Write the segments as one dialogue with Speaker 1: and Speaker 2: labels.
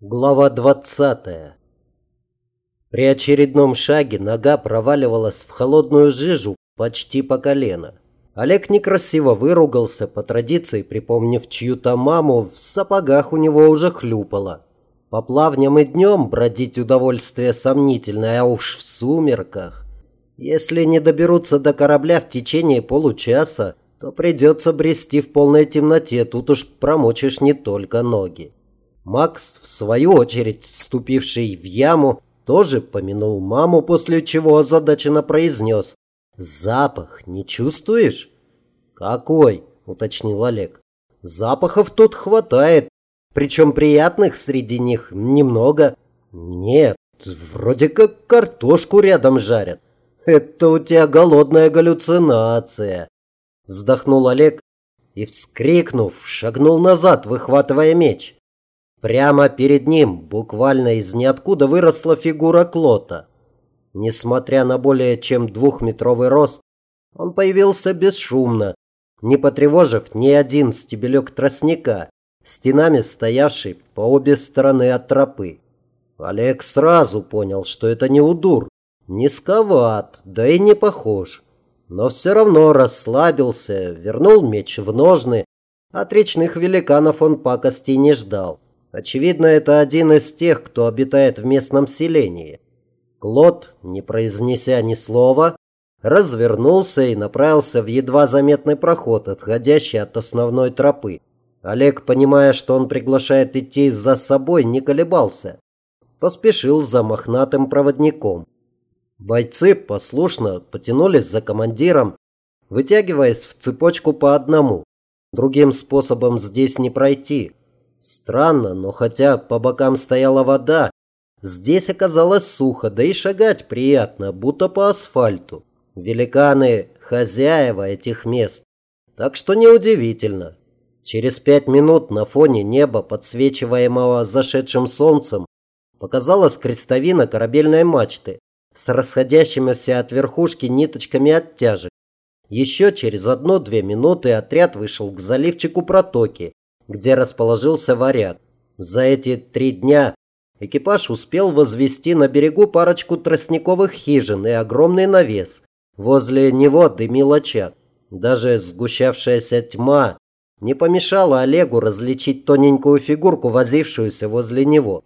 Speaker 1: Глава 20. При очередном шаге нога проваливалась в холодную жижу почти по колено. Олег некрасиво выругался, по традиции припомнив чью-то маму, в сапогах у него уже хлюпало. По плавням и днем бродить удовольствие сомнительное, а уж в сумерках. Если не доберутся до корабля в течение получаса, то придется брести в полной темноте, тут уж промочишь не только ноги. Макс, в свою очередь, ступивший в яму, тоже помянул маму, после чего озадаченно произнес. «Запах не чувствуешь?» «Какой?» – уточнил Олег. «Запахов тут хватает, причем приятных среди них немного. Нет, вроде как картошку рядом жарят. Это у тебя голодная галлюцинация». Вздохнул Олег и, вскрикнув, шагнул назад, выхватывая меч. Прямо перед ним, буквально из ниоткуда, выросла фигура Клота. Несмотря на более чем двухметровый рост, он появился бесшумно, не потревожив ни один стебелек тростника, стенами стоявший по обе стороны от тропы. Олег сразу понял, что это не удур, низковат, да и не похож. Но все равно расслабился, вернул меч в ножны. От речных великанов он пакости не ждал. Очевидно, это один из тех, кто обитает в местном селении. Клод, не произнеся ни слова, развернулся и направился в едва заметный проход, отходящий от основной тропы. Олег, понимая, что он приглашает идти за собой, не колебался. Поспешил за мохнатым проводником. Бойцы послушно потянулись за командиром, вытягиваясь в цепочку по одному. Другим способом здесь не пройти – Странно, но хотя по бокам стояла вода, здесь оказалось сухо, да и шагать приятно, будто по асфальту. Великаны – хозяева этих мест. Так что неудивительно. Через пять минут на фоне неба, подсвечиваемого зашедшим солнцем, показалась крестовина корабельной мачты с расходящимися от верхушки ниточками оттяжек. Еще через одну-две минуты отряд вышел к заливчику протоки, где расположился варяг. За эти три дня экипаж успел возвести на берегу парочку тростниковых хижин и огромный навес. Возле него дымил очаг. Даже сгущавшаяся тьма не помешала Олегу различить тоненькую фигурку, возившуюся возле него.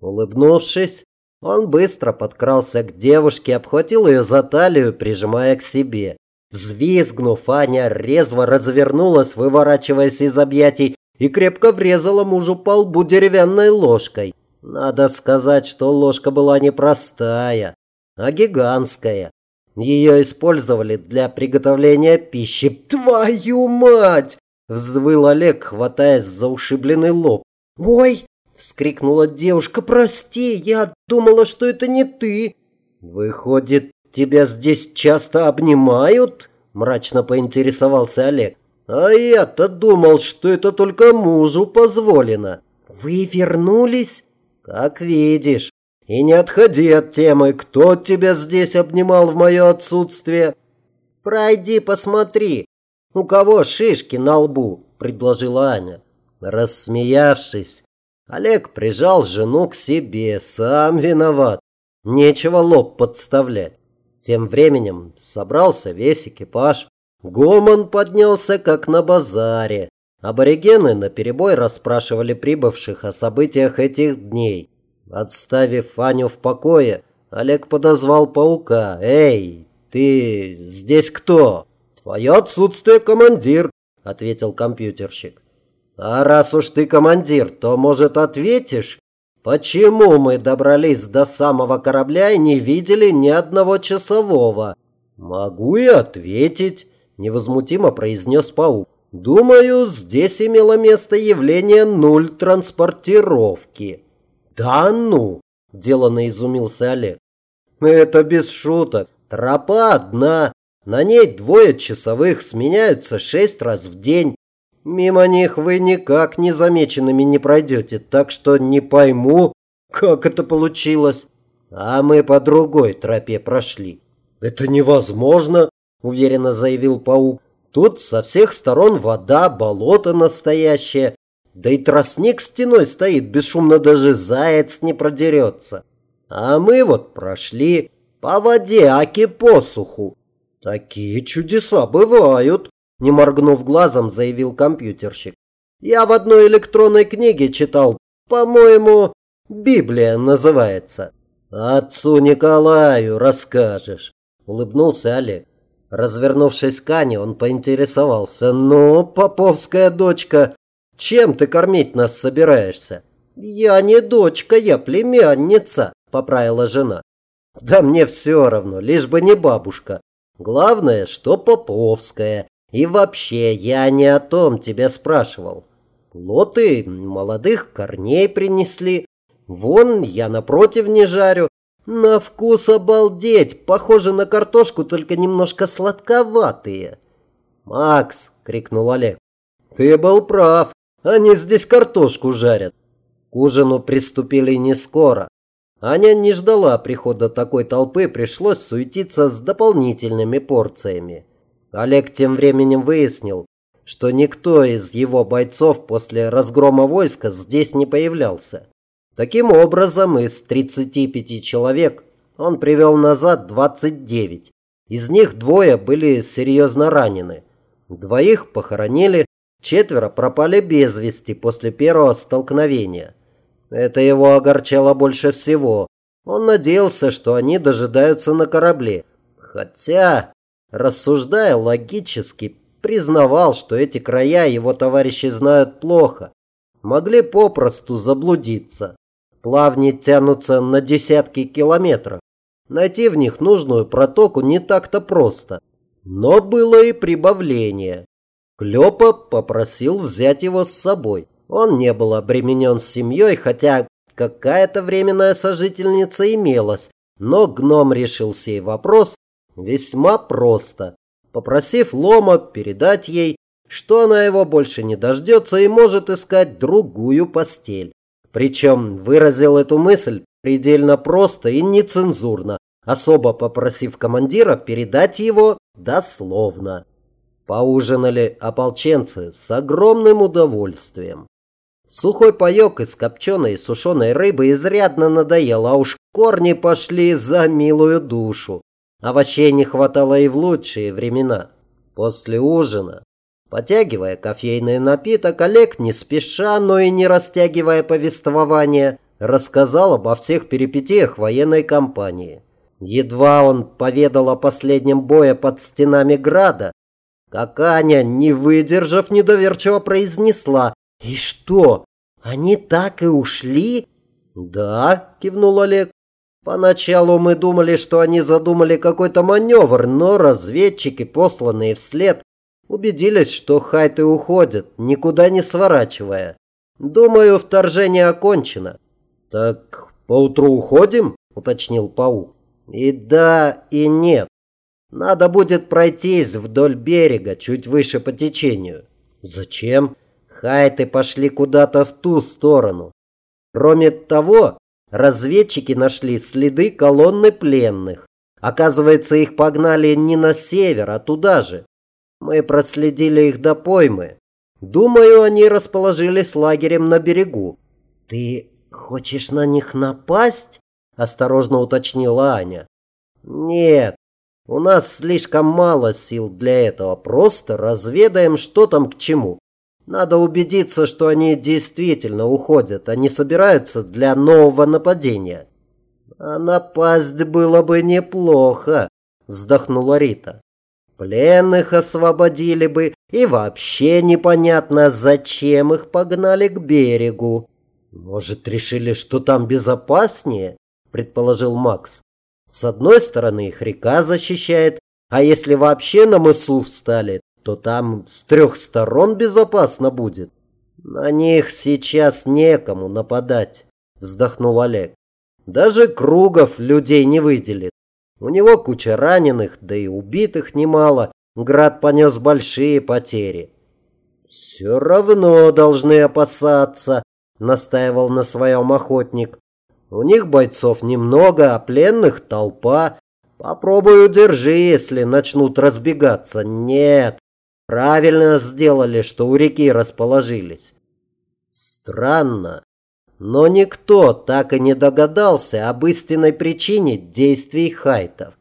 Speaker 1: Улыбнувшись, он быстро подкрался к девушке, обхватил ее за талию, прижимая к себе. Взвизгнув, Аня резво развернулась, выворачиваясь из объятий, и крепко врезала мужу по лбу деревянной ложкой. Надо сказать, что ложка была не простая, а гигантская. Ее использовали для приготовления пищи. «Твою мать!» – взвыл Олег, хватаясь за ушибленный лоб. «Ой!» – вскрикнула девушка. «Прости, я думала, что это не ты!» «Выходит, тебя здесь часто обнимают?» – мрачно поинтересовался Олег. А я-то думал, что это только мужу позволено. Вы вернулись? Как видишь. И не отходи от темы, кто тебя здесь обнимал в мое отсутствие. Пройди посмотри, у кого шишки на лбу, предложила Аня. Рассмеявшись, Олег прижал жену к себе, сам виноват. Нечего лоб подставлять. Тем временем собрался весь экипаж. Гомон поднялся, как на базаре. Аборигены наперебой расспрашивали прибывших о событиях этих дней. Отставив Аню в покое, Олег подозвал паука. «Эй, ты здесь кто?» «Твое отсутствие, командир», — ответил компьютерщик. «А раз уж ты командир, то, может, ответишь, почему мы добрались до самого корабля и не видели ни одного часового?» «Могу и ответить» невозмутимо произнес паук. Думаю, здесь имело место явление нуль транспортировки. Да ну, делано изумился Олег. Это без шуток. Тропа одна, на ней двое часовых сменяются шесть раз в день. Мимо них вы никак незамеченными не пройдете, так что не пойму, как это получилось. А мы по другой тропе прошли. Это невозможно, уверенно заявил паук. Тут со всех сторон вода, болото настоящее. Да и тростник стеной стоит, бесшумно даже заяц не продерется. А мы вот прошли по воде, аки посуху. Такие чудеса бывают, не моргнув глазом, заявил компьютерщик. Я в одной электронной книге читал, по-моему, Библия называется. Отцу Николаю расскажешь, улыбнулся Олег. Развернувшись к Ане, он поинтересовался. «Ну, поповская дочка, чем ты кормить нас собираешься?» «Я не дочка, я племянница», – поправила жена. «Да мне все равно, лишь бы не бабушка. Главное, что поповская. И вообще, я не о том тебя спрашивал. Лоты молодых корней принесли. Вон, я напротив не жарю. На вкус обалдеть, похоже на картошку, только немножко сладковатые. «Макс!» – крикнул Олег. «Ты был прав, они здесь картошку жарят». К ужину приступили не скоро. Аня не ждала прихода такой толпы, пришлось суетиться с дополнительными порциями. Олег тем временем выяснил, что никто из его бойцов после разгрома войска здесь не появлялся. Таким образом, из 35 человек он привел назад 29. Из них двое были серьезно ранены. Двоих похоронили, четверо пропали без вести после первого столкновения. Это его огорчало больше всего. Он надеялся, что они дожидаются на корабле. Хотя, рассуждая логически, признавал, что эти края его товарищи знают плохо. Могли попросту заблудиться. Плавни тянутся на десятки километров. Найти в них нужную протоку не так-то просто. Но было и прибавление. Клёпа попросил взять его с собой. Он не был обременен семьей, хотя какая-то временная сожительница имелась. Но гном решил сей вопрос весьма просто, попросив Лома передать ей, что она его больше не дождется и может искать другую постель. Причем выразил эту мысль предельно просто и нецензурно, особо попросив командира передать его дословно. Поужинали ополченцы с огромным удовольствием. Сухой паек из копченой и сушеной рыбы изрядно надоел, а уж корни пошли за милую душу. Овощей не хватало и в лучшие времена. После ужина Потягивая кофейный напиток, Олег не спеша, но и не растягивая повествование, рассказал обо всех перипетиях военной кампании. Едва он поведал о последнем бое под стенами Града, как Аня, не выдержав, недоверчиво произнесла. «И что, они так и ушли?» «Да», – кивнул Олег. «Поначалу мы думали, что они задумали какой-то маневр, но разведчики, посланные вслед, Убедились, что хайты уходят, никуда не сворачивая. Думаю, вторжение окончено. Так поутру уходим? Уточнил паук. И да, и нет. Надо будет пройтись вдоль берега, чуть выше по течению. Зачем? Хайты пошли куда-то в ту сторону. Кроме того, разведчики нашли следы колонны пленных. Оказывается, их погнали не на север, а туда же. Мы проследили их до поймы. Думаю, они расположились лагерем на берегу. Ты хочешь на них напасть? Осторожно уточнила Аня. Нет, у нас слишком мало сил для этого. Просто разведаем, что там к чему. Надо убедиться, что они действительно уходят, а не собираются для нового нападения. А напасть было бы неплохо, вздохнула Рита. Пленных освободили бы, и вообще непонятно, зачем их погнали к берегу. Может, решили, что там безопаснее, предположил Макс. С одной стороны, их река защищает, а если вообще на мысу встали, то там с трех сторон безопасно будет. На них сейчас некому нападать, вздохнул Олег. Даже Кругов людей не выделит. У него куча раненых, да и убитых немало. Град понес большие потери. «Все равно должны опасаться», – настаивал на своем охотник. «У них бойцов немного, а пленных толпа. Попробуй удержи, если начнут разбегаться. Нет, правильно сделали, что у реки расположились». Странно, но никто так и не догадался об истинной причине действий хайтов.